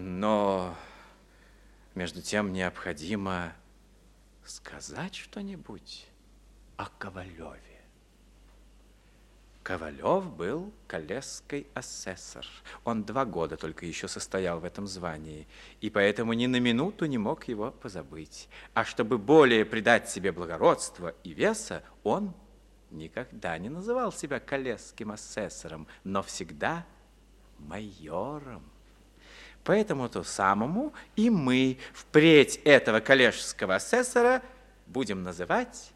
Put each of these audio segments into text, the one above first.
Но между тем необходимо сказать что-нибудь о Ковалеве. Ковалев был колесский асессор. Он два года только еще состоял в этом звании, и поэтому ни на минуту не мог его позабыть. А чтобы более придать себе благородства и веса, он никогда не называл себя колесским асессором, но всегда майором. Поэтому-то самому и мы впредь этого коллежского асессора будем называть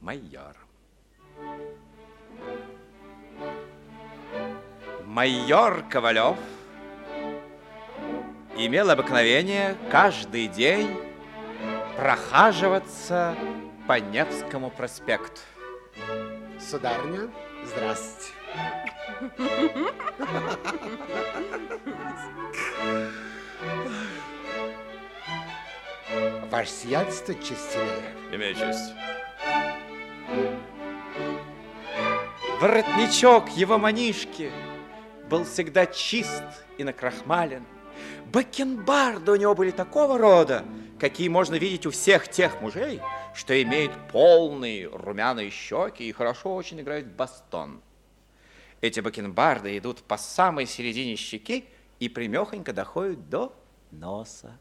майором. Майор Ковалев имел обыкновение каждый день прохаживаться по Невскому проспекту. Сударыня, здравствуйте. Ваше сиятельство честнее. Имею честь. Воротничок его манишки был всегда чист и накрахмален. Бакенбарды у него были такого рода, какие можно видеть у всех тех мужей, что имеют полные румяные щеки и хорошо очень играют в бастон. Эти бакенбарды идут по самой середине щеки и примехонько доходят до носа.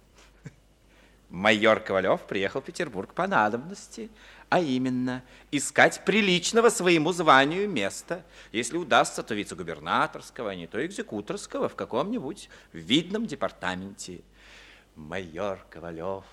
Майор Ковалев приехал в Петербург по надобности, а именно искать приличного своему званию места, если удастся, то вице-губернаторского, а не то экзекуторского в каком-нибудь видном департаменте. Майор Ковалев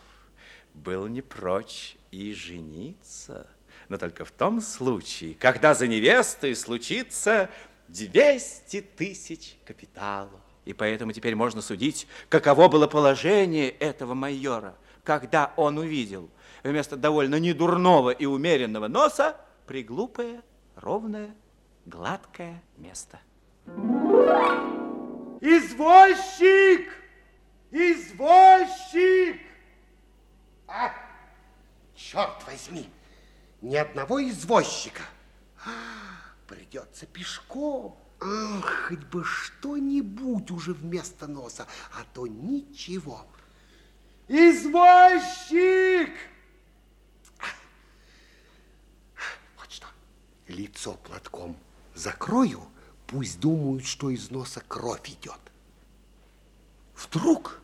был не прочь и жениться, но только в том случае, когда за невестой случится 200 тысяч капиталов. И поэтому теперь можно судить, каково было положение этого майора – когда он увидел вместо довольно недурного и умеренного носа приглупое, ровное, гладкое место. Извозчик! Извозчик! А, черт возьми, ни одного извозчика. А, придется пешком. Ах, хоть бы что-нибудь уже вместо носа, а то ничего. Извозчик! Вот что, лицо платком закрою, пусть думают, что из носа кровь идет. Вдруг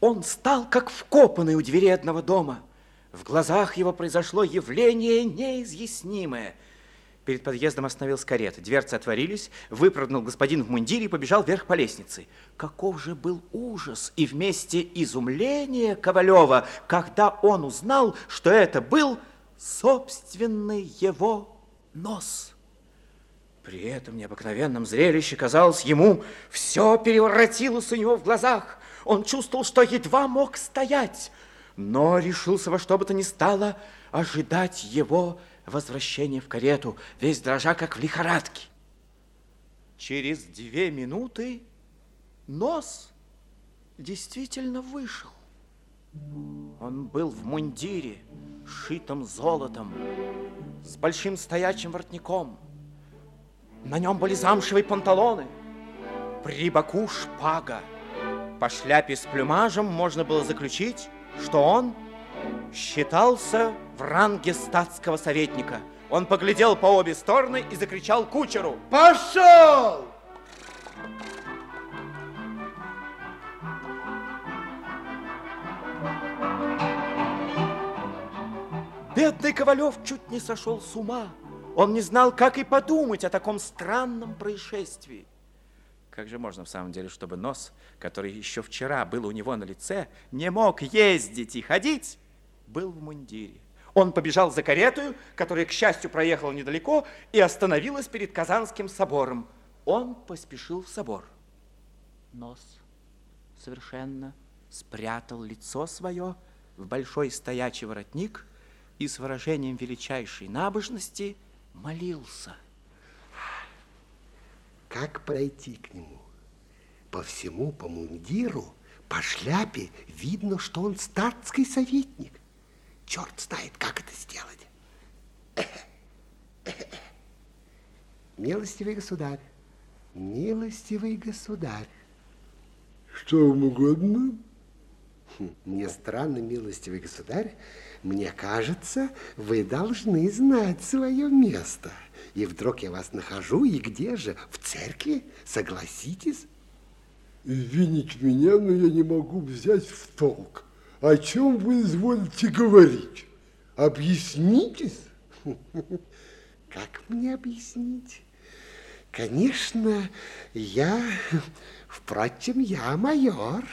он стал как вкопанный у двери одного дома. В глазах его произошло явление неизъяснимое – Перед подъездом остановилась карета. Дверцы отворились, выпрыгнул господин в мундире и побежал вверх по лестнице. Каков же был ужас и вместе изумление Ковалева, когда он узнал, что это был собственный его нос. При этом необыкновенном зрелище, казалось ему, все переворотилось у него в глазах. Он чувствовал, что едва мог стоять, но решился во что бы то ни стало ожидать его возвращение в карету, весь дрожа, как в лихорадке. Через две минуты нос действительно вышел. Он был в мундире, шитом золотом, с большим стоячим воротником. На нем были замшевые панталоны, при боку шпага. По шляпе с плюмажем можно было заключить, что он считался в ранге статского советника. Он поглядел по обе стороны и закричал кучеру. Пошел! Бедный Ковалев чуть не сошел с ума. Он не знал, как и подумать о таком странном происшествии. Как же можно в самом деле, чтобы нос, который еще вчера был у него на лице, не мог ездить и ходить, был в мундире? Он побежал за каретою, которая, к счастью, проехала недалеко и остановилась перед Казанским собором. Он поспешил в собор. Нос совершенно спрятал лицо свое в большой стоячий воротник и с выражением величайшей набожности молился. Как пройти к нему? По всему, по мундиру, по шляпе видно, что он статский советник – черт знает, как это сделать. Милостивый государь, милостивый государь, Что вам угодно? Мне странно, милостивый государь, мне кажется, вы должны знать свое место. И вдруг я вас нахожу, и где же? В церкви? Согласитесь? Извините меня, но я не могу взять в толк. О чем вы изволите говорить? Объяснитесь. Как мне объяснить? Конечно, я... Впрочем, я майор.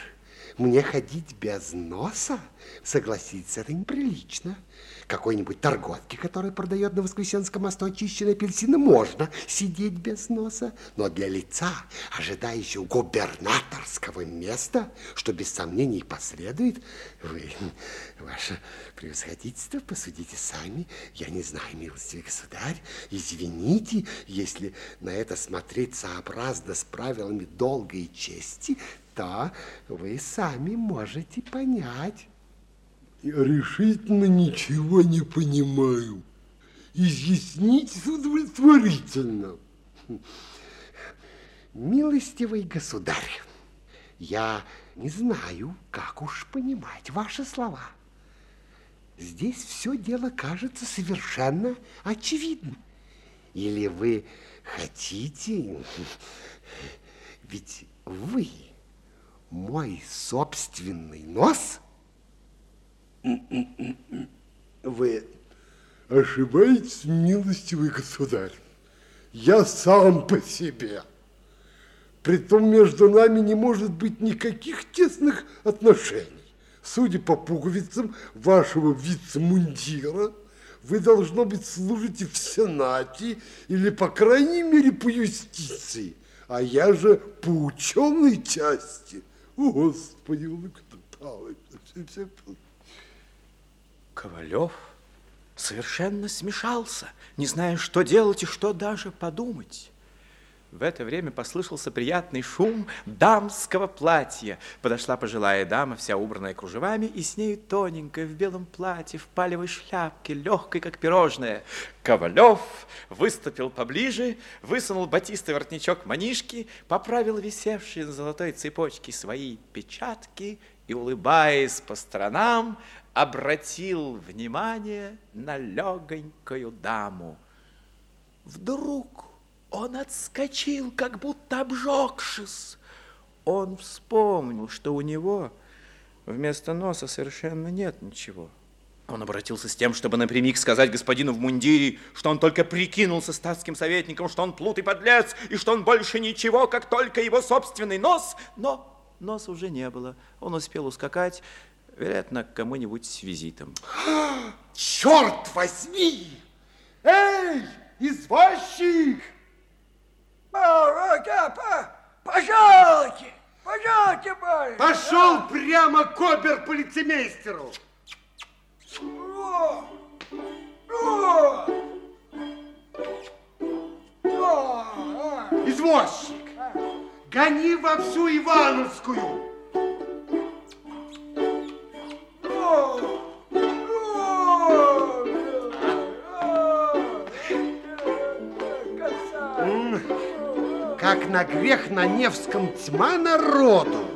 Мне ходить без носа, согласиться, это неприлично. Какой-нибудь торговке, который продает на Воскресенском мосту очищенные апельсины, можно сидеть без носа. Но для лица, ожидающего губернаторского места, что без сомнений последует, вы, ваше превосходительство, посудите сами. Я не знаю, милостивый государь, извините, если на это смотреть сообразно с правилами долга и чести, то вы сами можете понять. Я решительно ничего не понимаю. Изъясните удовлетворительно. Милостивый государь, я не знаю, как уж понимать ваши слова. Здесь все дело кажется совершенно очевидным. Или вы хотите... Ведь вы мой собственный нос? Вы ошибаетесь, милостивый государь. Я сам по себе. Притом между нами не может быть никаких тесных отношений. Судя по пуговицам вашего вице-мундира, вы, должно быть, служите в Сенате или, по крайней мере, по юстиции, а я же по ученой части – Господи, ну кто Ковалев совершенно смешался, не зная, что делать и что даже подумать. В это время послышался приятный шум дамского платья. Подошла пожилая дама, вся убранная кружевами, и с нею тоненькая в белом платье, в палевой шляпке, легкой, как пирожное. Ковалев выступил поближе, высунул батистый воротничок манишки, поправил висевшие на золотой цепочке свои печатки и, улыбаясь по сторонам, обратил внимание на легонькую даму. Вдруг он отскочил, как будто обжегшись. Он вспомнил, что у него вместо носа совершенно нет ничего. Он обратился с тем, чтобы напрямик сказать господину в мундире, что он только прикинулся статским советником, что он плут и подлец, и что он больше ничего, как только его собственный нос. Но носа уже не было. Он успел ускакать, вероятно, к кому-нибудь с визитом. Черт возьми! Эй, извозчик! Пожалуйте, пожалуйте, барин. Пошел прямо к обер-полицеймейстеру. Извозчик, гони во всю Ивановскую. как на грех на Невском тьма народу.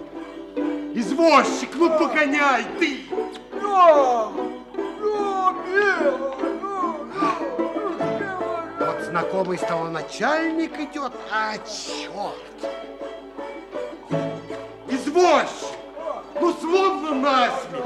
Извозчик, ну погоняй ты! Вот знакомый стало начальник идет, а черт! Извозчик, ну словно насмех!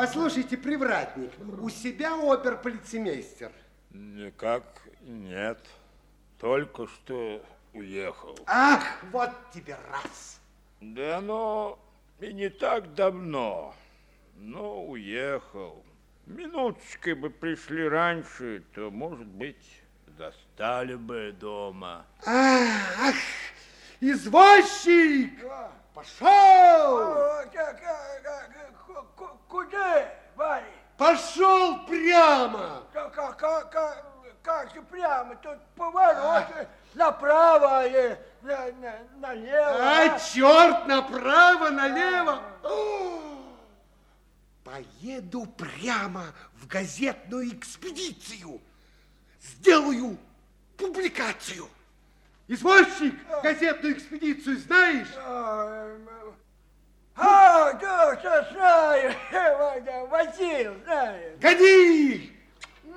Послушайте, привратник, у себя обер-полицеймейстер? Никак нет. Только что уехал. Ах, вот тебе раз. Да но и не так давно. Но уехал. Минуточкой бы пришли раньше, то, может быть, застали бы дома. Ах, извозчик! Пошел! Куда, барин? пошел прямо. Как, как, как, как, же прямо? Тут поворот э, направо и на, на, налево. А, черт, направо, налево. О, Поеду прямо в газетную экспедицию. Сделаю публикацию. Извозчик, газетную экспедицию знаешь? А, А, да, да, знаю, возил, знаю. Гони!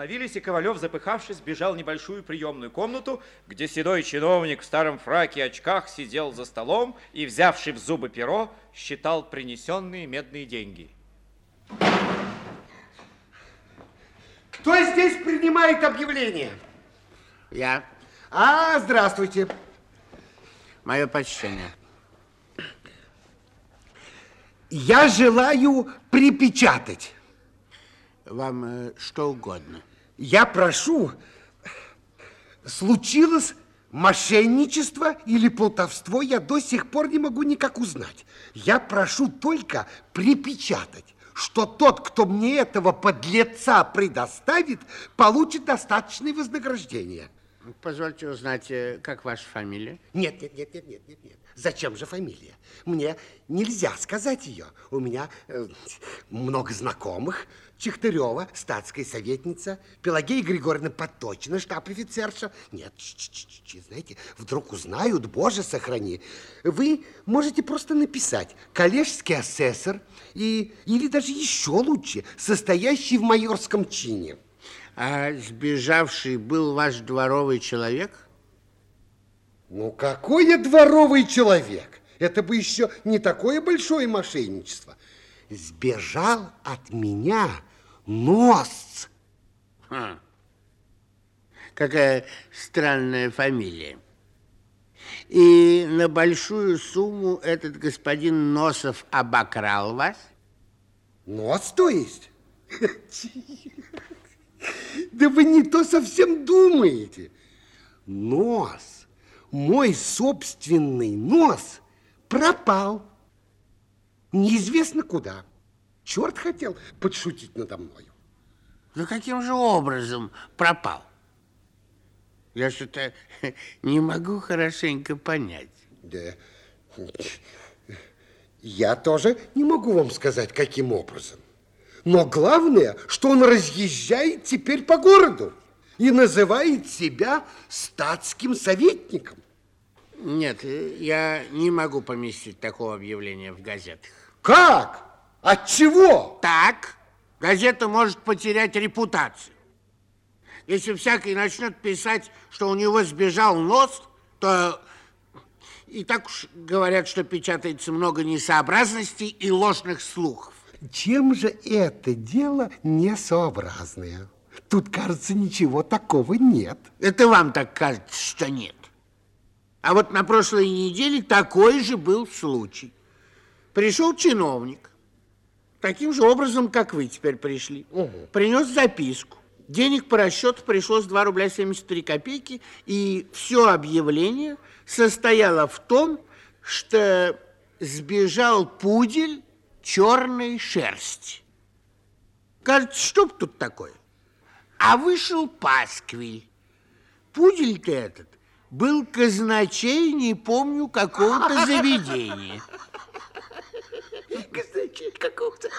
остановились, и Ковалев, запыхавшись, бежал в небольшую приемную комнату, где седой чиновник в старом фраке и очках сидел за столом и, взявший в зубы перо, считал принесенные медные деньги. Кто здесь принимает объявление? Я. А, здравствуйте. Мое почтение. Я желаю припечатать. Вам э, что угодно. Я прошу, случилось мошенничество или плутовство, я до сих пор не могу никак узнать. Я прошу только припечатать, что тот, кто мне этого подлеца предоставит, получит достаточное вознаграждение. Позвольте узнать, э, как ваша фамилия? Нет, нет, нет, нет, нет, нет, нет. Зачем же фамилия? Мне нельзя сказать ее. У меня э, много знакомых. Чехтырева, статская советница, Пелагея Григорьевна Поточина, штаб-офицерша. Нет, ч -ч -ч знаете, вдруг узнают, боже, сохрани. Вы можете просто написать коллежский асессор и, или даже еще лучше, состоящий в майорском чине. А сбежавший был ваш дворовый человек? Ну, какой я дворовый человек? Это бы еще не такое большое мошенничество. Сбежал от меня нос. Ха. Какая странная фамилия. И на большую сумму этот господин Носов обокрал вас? Нос, то есть? Да вы не то совсем думаете. Нос, мой собственный нос пропал. Неизвестно куда. Черт хотел подшутить надо мною. Ну, каким же образом пропал? Я что-то не могу хорошенько понять. Да. Я тоже не могу вам сказать, каким образом. Но главное, что он разъезжает теперь по городу и называет себя статским советником. Нет, я не могу поместить такого объявления в газетах. Как? От чего? Так, газета может потерять репутацию. Если всякий начнет писать, что у него сбежал нос, то и так уж говорят, что печатается много несообразностей и ложных слухов. Чем же это дело несообразное? Тут, кажется, ничего такого нет. Это вам так кажется, что нет. А вот на прошлой неделе такой же был случай. Пришел чиновник, таким же образом, как вы теперь пришли. Принес записку. Денег по расчету пришлось 2 рубля 73 копейки, и все объявление состояло в том, что сбежал пудель черной шерсти. Кажется, что тут такое? А вышел пасквиль. Пудель-то этот был казначей, не помню, какого-то заведения. Казначей какого-то.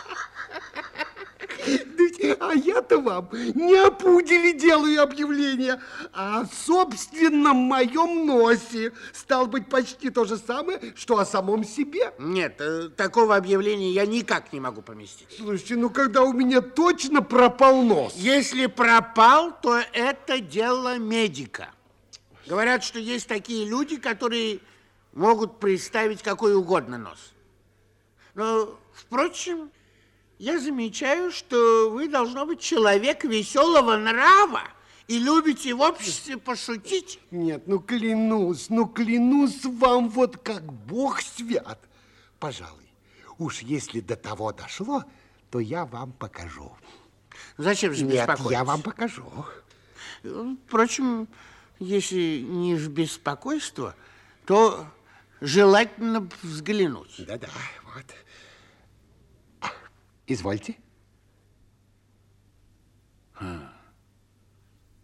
А я-то вам не о пуделе делаю объявление, а о собственном моем носе. Стал быть, почти то же самое, что о самом себе. Нет, э, такого объявления я никак не могу поместить. Слушайте, ну когда у меня точно пропал нос? Если пропал, то это дело медика. Говорят, что есть такие люди, которые могут представить какой угодно нос. Но, впрочем, я замечаю, что вы, должно быть, человек веселого нрава и любите в обществе пошутить. Нет, ну клянусь, ну клянусь вам вот как Бог свят. Пожалуй, уж если до того дошло, то я вам покажу. Зачем же Нет, я вам покажу. Впрочем, если не в беспокойство, то желательно взглянуть. Да-да, вот. Извольте. А,